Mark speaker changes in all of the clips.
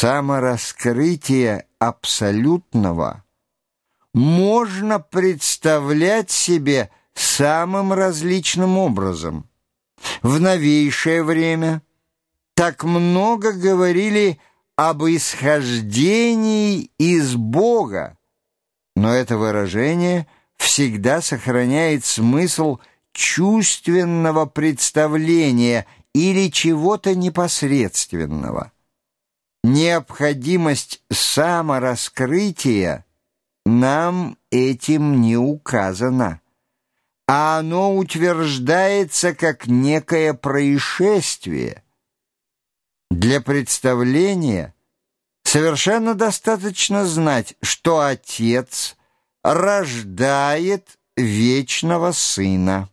Speaker 1: самораскрытие абсолютного можно представлять себе самым различным образом. В новейшее время так много говорили об исхождении из Бога, но это выражение всегда сохраняет смысл чувственного представления или чего-то непосредственного. Необходимость самораскрытия нам этим не указана, а оно утверждается как некое происшествие. Для представления совершенно достаточно знать, что Отец рождает вечного Сына,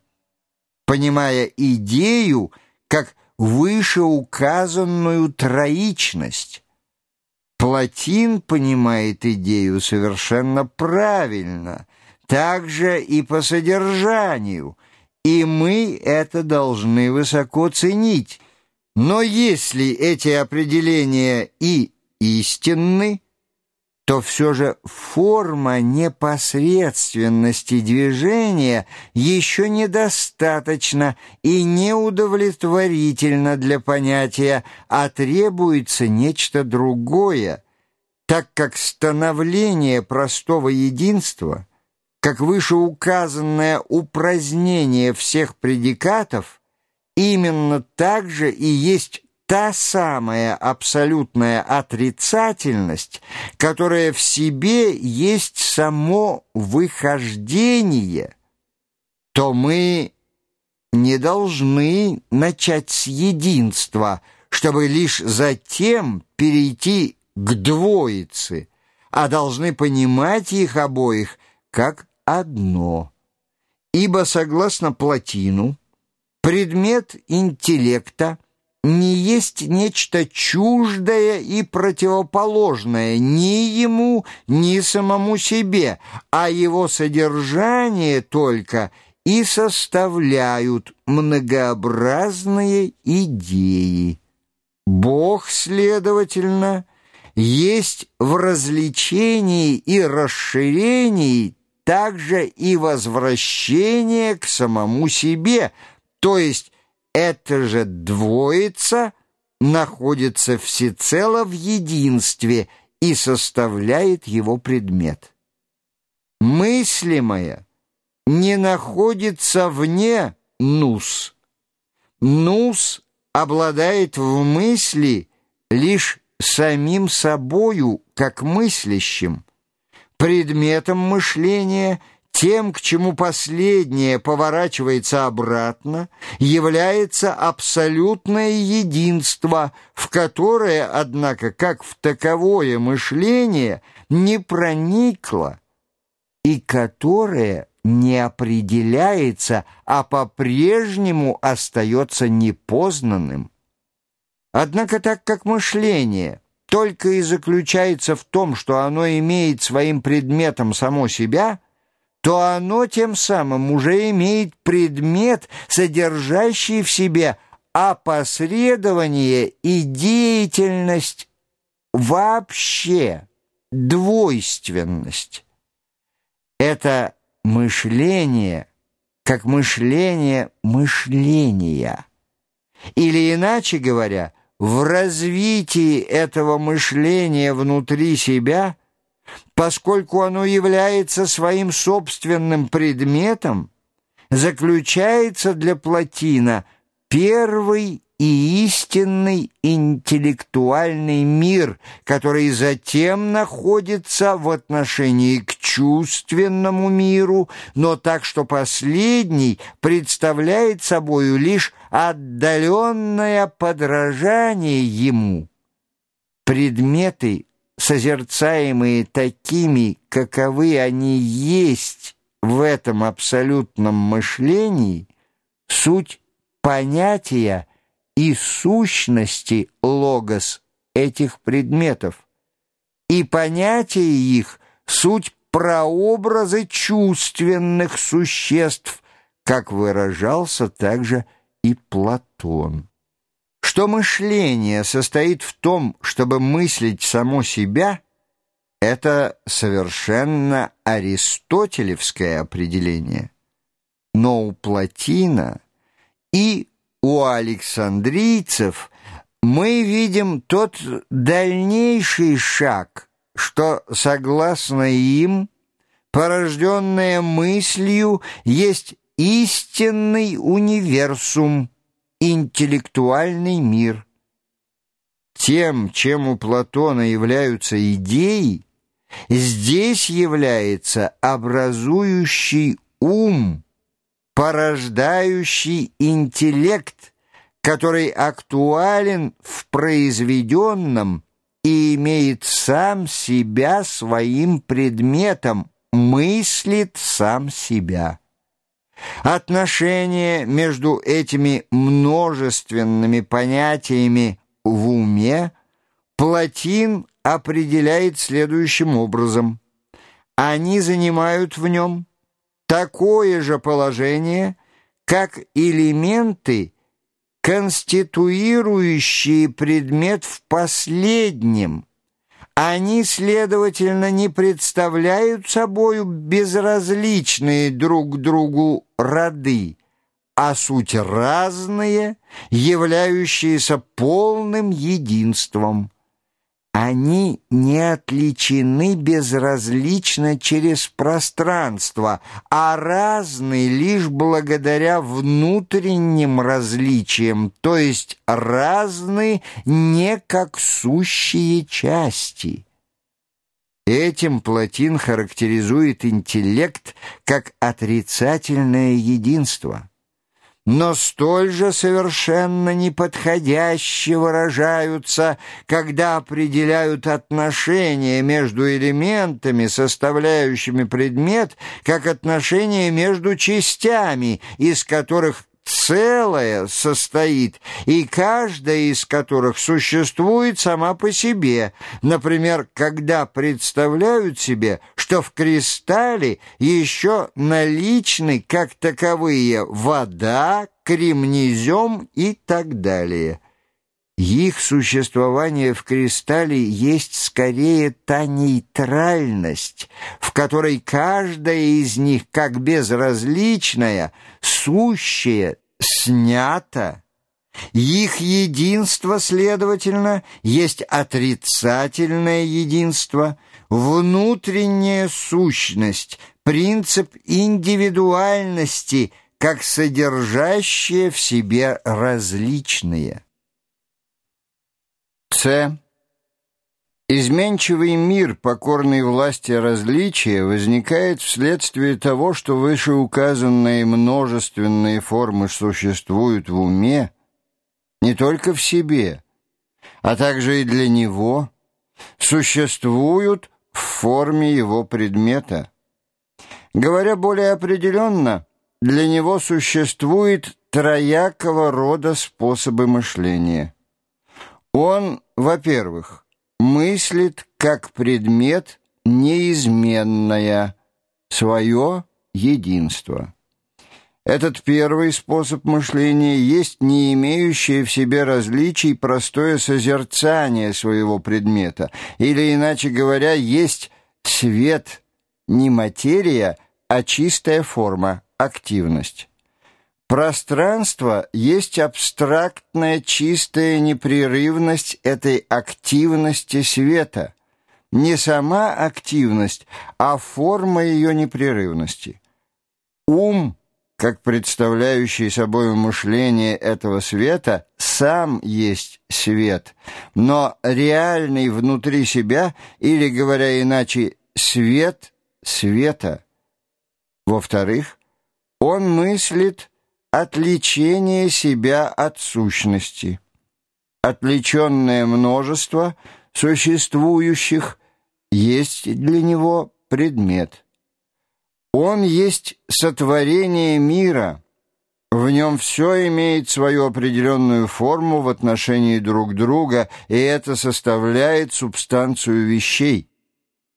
Speaker 1: понимая идею как вышеуказанную троичность, Платин понимает идею совершенно правильно, также и по содержанию, и мы это должны высоко ценить. Но если эти определения и истинны, то все же форма непосредственности движения еще недостаточна и неудовлетворительна для понятия, а требуется нечто другое, так как становление простого единства, как вышеуказанное упразднение всех предикатов, именно так же и есть та самая абсолютная отрицательность, которая в себе есть само выхождение, то мы не должны начать с единства, чтобы лишь затем перейти к двоице, а должны понимать их обоих как одно. Ибо, согласно Платину, предмет интеллекта не есть нечто чуждое и противоположное ни ему, ни самому себе, а его содержание только и составляют многообразные идеи. Бог, следовательно, есть в развлечении и расширении также и возвращение к самому себе, то есть эта же двоица находится всецело в единстве и составляет его предмет. Мыслимое не находится вне нус. Нус обладает в мысли лишь самим собою, как мыслящим. Предметом мышления – тем, к чему последнее поворачивается обратно, является абсолютное единство, в которое, однако, как в таковое мышление, не проникло и которое не определяется, а по-прежнему остается непознанным. Однако так как мышление только и заключается в том, что оно имеет своим предметом само себя – то оно тем самым уже имеет предмет, содержащий в себе опосредование и деятельность вообще, двойственность. Это мышление, как мышление мышления. Или иначе говоря, в развитии этого мышления внутри себя – поскольку оно является своим собственным предметом, заключается для Платина первый и истинный интеллектуальный мир, который затем находится в отношении к чувственному миру, но так, что последний представляет собою лишь отдаленное подражание ему. Предметы созерцаемые такими, каковы они есть в этом абсолютном мышлении, суть понятия и сущности логос этих предметов, и понятия их суть прообразы чувственных существ, как выражался также и Платон Что мышление состоит в том, чтобы мыслить само себя, это совершенно аристотелевское определение. Но у Платина и у александрийцев мы видим тот дальнейший шаг, что, согласно им, порожденное мыслью есть истинный универсум, интеллектуальный мир. Тем, чем у Платона являются идеи, здесь является образующий ум, порождающий интеллект, который актуален в произведенном и имеет сам себя своим предметом, мыслит сам себя. Отношение между этими множественными понятиями в уме Платин определяет следующим образом. Они занимают в нем такое же положение, как элементы, конституирующие предмет в последнем – они, следовательно, не представляют собою безразличные друг другу роды, а суть разные, являющиеся полным единством. Они не отличены безразлично через пространство, а разны лишь благодаря внутренним различиям, то есть разны не как сущие части. Этим Платин характеризует интеллект как отрицательное единство но столь же совершенно неподходяще выражаются, когда определяют отношения между элементами, составляющими предмет, как отношения между частями, из которых целое состоит, и каждая из которых существует сама по себе. Например, когда представляют себе, что в кристалле еще наличны как таковые вода, кремнезем и так далее. Их существование в кристалле есть скорее та нейтральность, в которой каждая из них, как безразличная, сущая, снята. Их единство, следовательно, есть отрицательное единство, внутренняя сущность, принцип индивидуальности, как содержащее в себе различные. С. Изменчивый мир, покорный власти различия, возникает вследствие того, что вышеуказанные множественные формы существуют в уме не только в себе, а также и для него, существуют в форме его предмета. Говоря более определенно, для него существует троякого рода способы мышления – он, во-первых, мыслит как предмет неизменное, свое единство. Этот первый способ мышления есть не имеющее в себе различий простое созерцание своего предмета, или, иначе говоря, есть свет, не материя, а чистая форма, активность. Пространство есть абстрактная чистая непрерывность этой активности света, не сама активность, а форма ее непрерывности. Ум, как представляющий собой мышление этого света, сам есть свет, но реальный внутри себя, или, говоря иначе, свет света. Во-вторых, он мыслит Отличение себя от сущности. Отвлеченное множество существующих есть для него предмет. Он есть сотворение мира. В нем все имеет свою определенную форму в отношении друг друга, и это составляет субстанцию вещей.